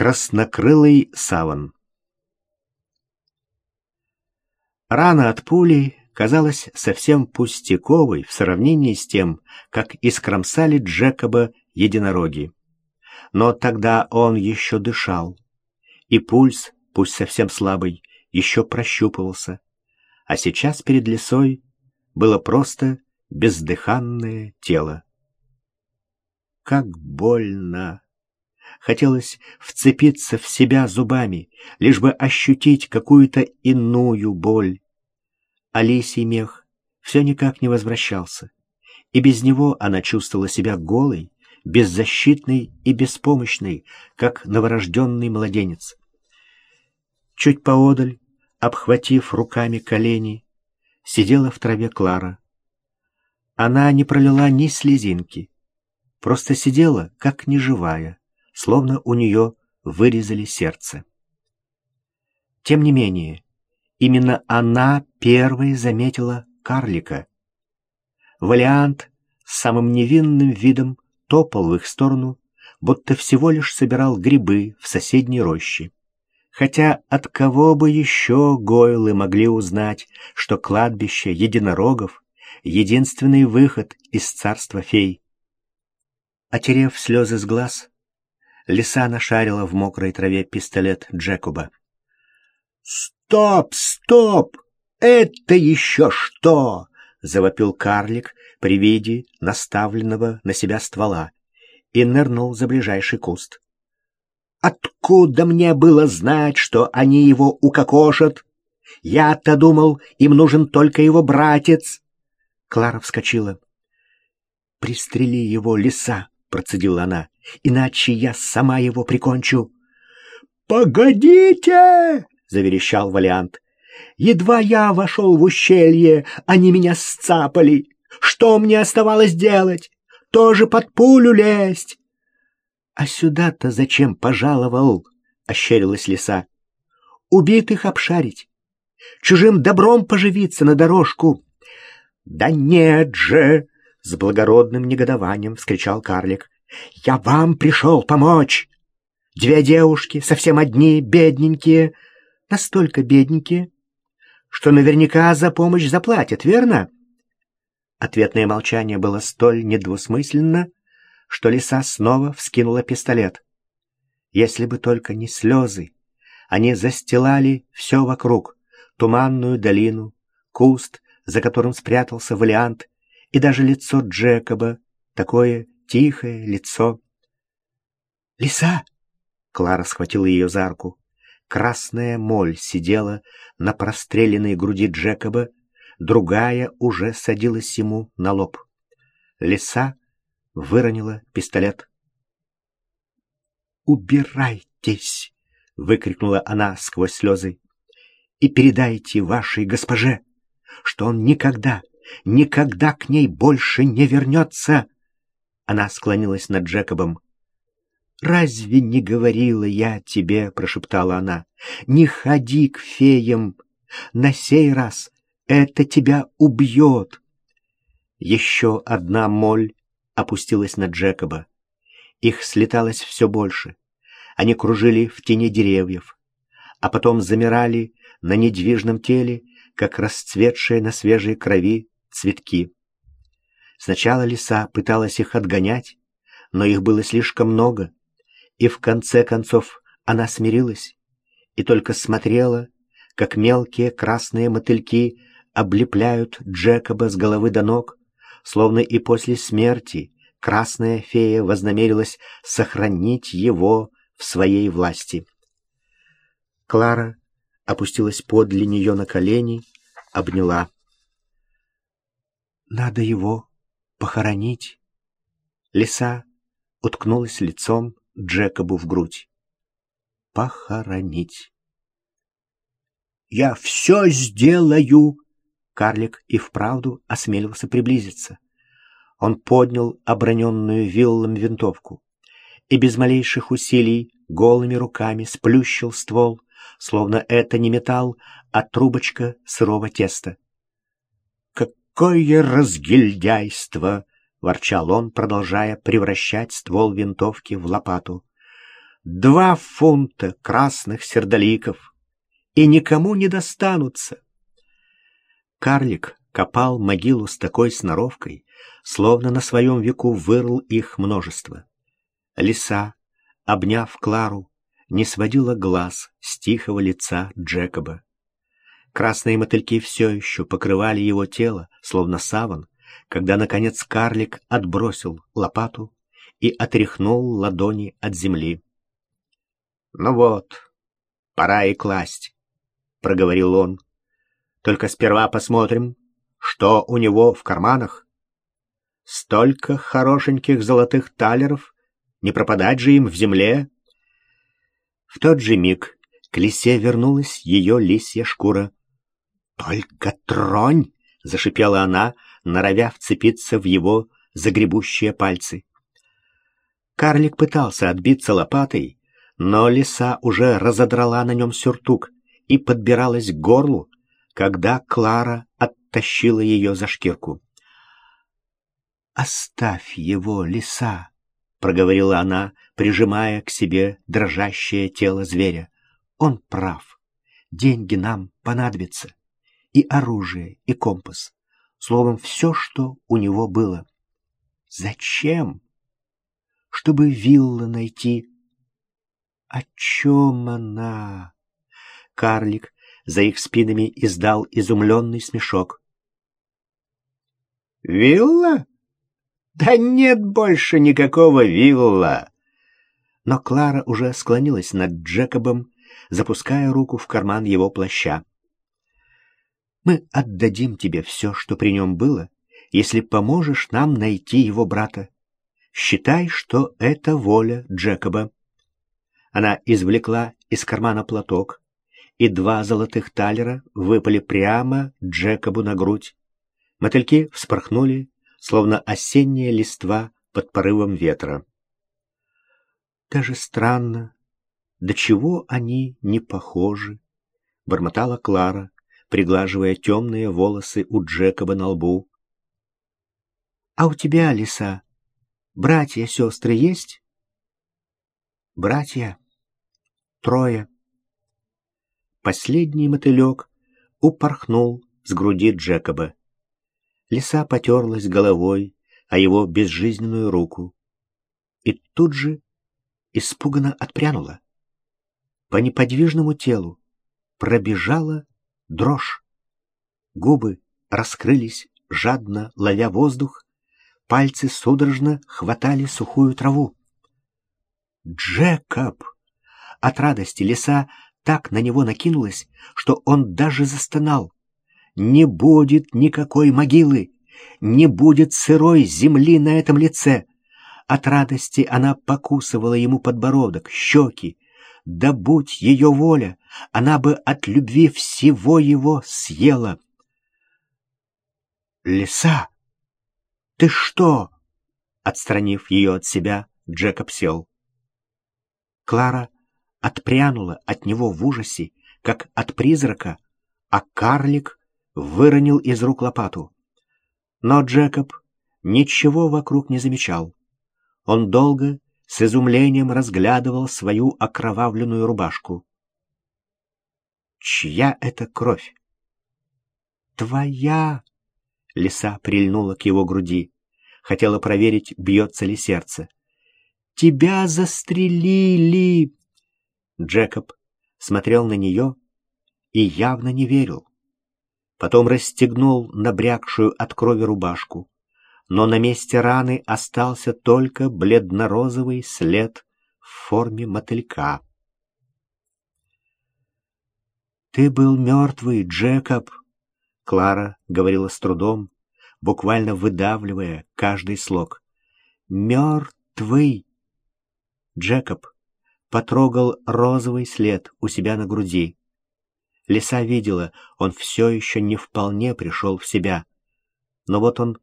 Краснокрылый саван Рана от пули казалась совсем пустяковой в сравнении с тем, как искромсали Джекоба единороги. Но тогда он еще дышал, и пульс, пусть совсем слабый, еще прощупывался, а сейчас перед лесой было просто бездыханное тело. Как больно! Хотелось вцепиться в себя зубами, лишь бы ощутить какую-то иную боль. Алисий мех все никак не возвращался, и без него она чувствовала себя голой, беззащитной и беспомощной, как новорожденный младенец. Чуть поодаль, обхватив руками колени, сидела в траве Клара. Она не пролила ни слезинки, просто сидела, как неживая, словно у нее вырезали сердце. Тем не менее, именно она первой заметила карлика. Валиант с самым невинным видом топал в их сторону, будто всего лишь собирал грибы в соседней роще. Хотя от кого бы еще гойлы могли узнать, что кладбище единорогов — единственный выход из царства фей? Отерев слезы с глаз, лиса нашарила в мокрой траве пистолет Джекоба. «Стоп, стоп! Это еще что?» — завопил карлик при виде наставленного на себя ствола и нырнул за ближайший куст. Откуда мне было знать, что они его укокошат? Я-то думал, им нужен только его братец. Клара вскочила. «Пристрели его, лиса!» — процедила она. «Иначе я сама его прикончу». «Погодите!» — заверещал Валиант. «Едва я вошел в ущелье, они меня сцапали. Что мне оставалось делать? Тоже под пулю лезть?» «А сюда-то зачем пожаловал?» — ощерилась лиса. «Убитых обшарить, чужим добром поживиться на дорожку». «Да нет же!» — с благородным негодованием вскричал карлик. «Я вам пришел помочь! Две девушки, совсем одни, бедненькие, настолько бедненькие, что наверняка за помощь заплатят, верно?» Ответное молчание было столь недвусмысленно, что лиса снова вскинула пистолет. Если бы только не слезы, они застилали все вокруг, туманную долину, куст, за которым спрятался Валиант, и даже лицо Джекоба, такое тихое лицо. «Лиса!» — Клара схватила ее за руку. Красная моль сидела на простреленной груди Джекоба, другая уже садилась ему на лоб. Лиса выронила пистолет. «Убирайтесь!» — выкрикнула она сквозь слезы. «И передайте вашей госпоже, что он никогда, никогда к ней больше не вернется!» Она склонилась над Джекобом. «Разве не говорила я тебе?» — прошептала она. «Не ходи к феям! На сей раз это тебя убьет!» Еще одна моль опустилась на Джекоба. Их слеталось все больше. Они кружили в тени деревьев, а потом замирали на недвижном теле, как расцветшие на свежей крови цветки. Сначала лиса пыталась их отгонять, но их было слишком много, и в конце концов она смирилась и только смотрела, как мелкие красные мотыльки облепляют Джекоба с головы до ног, словно и после смерти красная фея вознамерилась сохранить его в своей власти. Клара опустилась подле нее на колени, обняла. «Надо его похоронить». Лиса уткнулась лицом Джекобу в грудь. «Похоронить». «Я все сделаю!» Карлик и вправду осмелился приблизиться. Он поднял оброненную виллом винтовку и без малейших усилий голыми руками сплющил ствол, словно это не металл, а трубочка сырого теста. «Какое разгильдяйство!» — ворчал он, продолжая превращать ствол винтовки в лопату. Два фунта красных сердоликов, и никому не достанутся. Карлик копал могилу с такой сноровкой, словно на своем веку вырыл их множество. Лиса, обняв Клару, не сводила глаз с тихого лица Джекоба. Красные мотыльки все еще покрывали его тело, словно саван, когда, наконец, карлик отбросил лопату и отряхнул ладони от земли. — Ну вот, пора и класть, — проговорил он. — Только сперва посмотрим, что у него в карманах. Столько хорошеньких золотых талеров, не пропадать же им в земле. В тот же миг к лисе вернулась ее лисья шкура. «Только тронь!» — зашипела она, норовя вцепиться в его загребущие пальцы. Карлик пытался отбиться лопатой, но лиса уже разодрала на нем сюртук и подбиралась к горлу, когда Клара оттащила ее за шкирку. «Оставь его, лиса!» — проговорила она, прижимая к себе дрожащее тело зверя. «Он прав. Деньги нам понадобятся и оружие, и компас. Словом, все, что у него было. Зачем? Чтобы вилла найти. О чем она? Карлик за их спинами издал изумленный смешок. «Вилла? Да нет больше никакого вилла!» Но Клара уже склонилась над Джекобом, запуская руку в карман его плаща. Мы отдадим тебе все, что при нем было, если поможешь нам найти его брата. Считай, что это воля Джекоба. Она извлекла из кармана платок, и два золотых талера выпали прямо Джекобу на грудь. Мотыльки вспорхнули, словно осенняя листва под порывом ветра. Даже странно, до чего они не похожи, — бормотала Клара, приглаживая темные волосы у Джекоба на лбу. «А у тебя, лиса, братья-сестры есть?» «Братья? Трое». Последний мотылек упорхнул с груди Джекоба. Лиса потерлась головой о его безжизненную руку и тут же испуганно отпрянула. По неподвижному телу пробежала дрожь. Губы раскрылись, жадно ловя воздух, пальцы судорожно хватали сухую траву. «Джекоб!» От радости лиса так на него накинулась, что он даже застонал. «Не будет никакой могилы! Не будет сырой земли на этом лице!» От радости она покусывала ему подбородок, щеки, да будь ее воля, она бы от любви всего его съела. «Лиса! Ты что?» Отстранив ее от себя, Джекоб сел. Клара отпрянула от него в ужасе, как от призрака, а карлик выронил из рук лопату. Но Джекоб ничего вокруг не замечал. Он долго с изумлением разглядывал свою окровавленную рубашку. «Чья это кровь?» «Твоя!» Лиса прильнула к его груди. Хотела проверить, бьется ли сердце. «Тебя застрелили!» Джекоб смотрел на нее и явно не верил. Потом расстегнул набрякшую от крови рубашку но на месте раны остался только бледно-розовый след в форме мотылька. «Ты был мертвый, Джекоб!» Клара говорила с трудом, буквально выдавливая каждый слог. «Мертвый!» Джекоб потрогал розовый след у себя на груди. Лиса видела, он все еще не вполне пришел в себя. Но вот он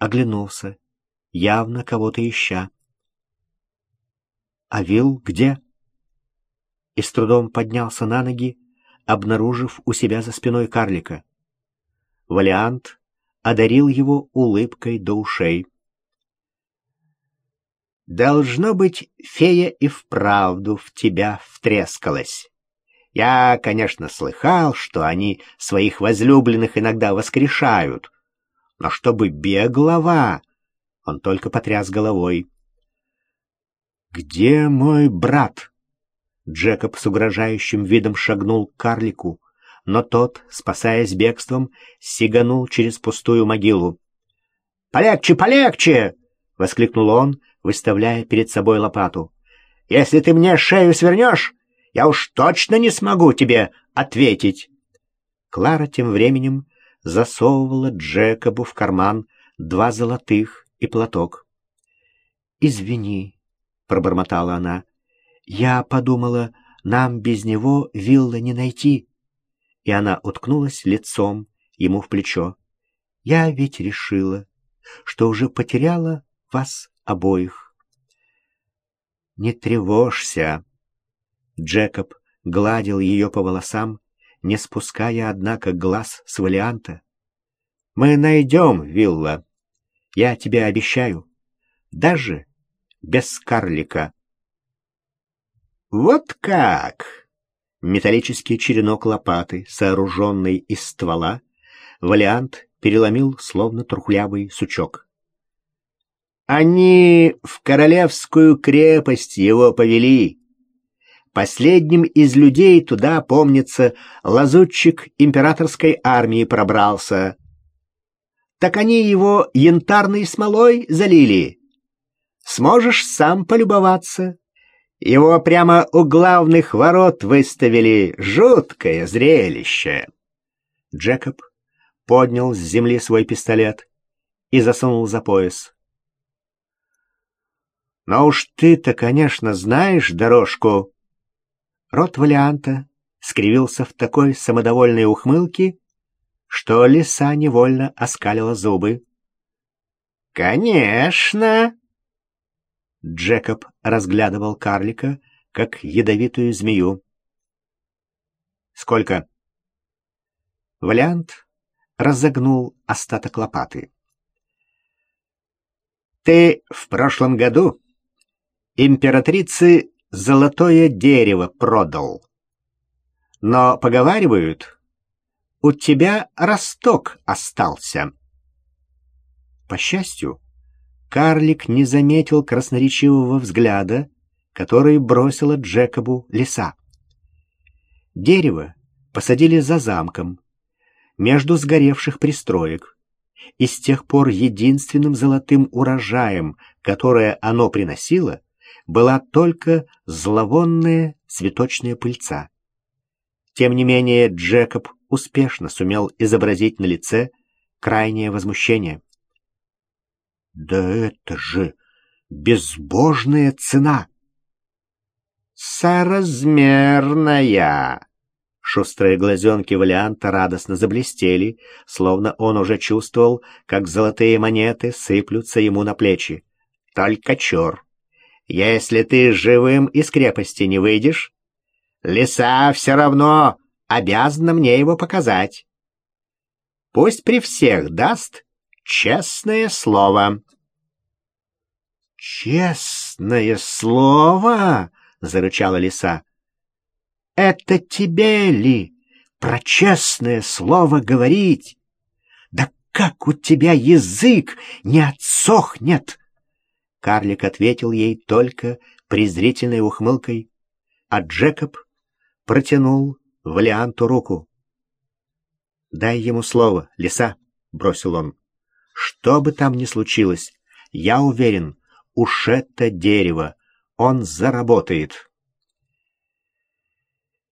оглянулся, явно кого-то ища. «А Вилл где?» И с трудом поднялся на ноги, обнаружив у себя за спиной карлика. Валиант одарил его улыбкой до ушей. Должно быть, фея и вправду в тебя втрескалась. Я, конечно, слыхал, что они своих возлюбленных иногда воскрешают, но чтобы беглова, он только потряс головой. «Где мой брат?» Джекоб с угрожающим видом шагнул к карлику, но тот, спасаясь бегством, сиганул через пустую могилу. «Полегче, полегче!» — воскликнул он, выставляя перед собой лопату. «Если ты мне шею свернешь, я уж точно не смогу тебе ответить!» Клара тем временем засовывала Джекобу в карман два золотых и платок. «Извини», — пробормотала она, — «я подумала, нам без него вилла не найти». И она уткнулась лицом ему в плечо. «Я ведь решила, что уже потеряла вас обоих. «Не тревожься!» Джекоб гладил ее по волосам, не спуская, однако, глаз с валианта. «Мы найдем вилла, я тебе обещаю, даже без карлика». «Вот как!» Металлический черенок лопаты, сооруженный из ствола, валиант переломил, словно трухлявый сучок. Они в королевскую крепость его повели. Последним из людей туда, помнится, лазутчик императорской армии пробрался. Так они его янтарной смолой залили. Сможешь сам полюбоваться. Его прямо у главных ворот выставили. Жуткое зрелище. Джекоб поднял с земли свой пистолет и засунул за пояс. Но уж ты-то, конечно, знаешь дорожку. Рот Валианта скривился в такой самодовольной ухмылке, что лиса невольно оскалила зубы. «Конечно!» Джекоб разглядывал карлика, как ядовитую змею. «Сколько?» Валиант разогнул остаток лопаты. «Ты в прошлом году императрице золотое дерево продал. Но, поговаривают, у тебя росток остался. По счастью, карлик не заметил красноречивого взгляда, который бросила Джекобу лиса. Дерево посадили за замком, между сгоревших пристроек, и с тех пор единственным золотым урожаем, которое оно приносило, была только зловонная цветочная пыльца. Тем не менее, Джекоб успешно сумел изобразить на лице крайнее возмущение. «Да это же безбожная цена!» «Соразмерная!» Шустрые глазенки Валианта радостно заблестели, словно он уже чувствовал, как золотые монеты сыплются ему на плечи. «Только чур!» Если ты живым из крепости не выйдешь, лиса все равно обязана мне его показать. Пусть при всех даст честное слово. «Честное слово!» — зарычала лиса. «Это тебе ли про честное слово говорить? Да как у тебя язык не отсохнет!» Карлик ответил ей только презрительной ухмылкой, а Джекоб протянул Валианту руку. «Дай ему слово, лиса», — бросил он. «Что бы там ни случилось, я уверен, уж это дерево он заработает».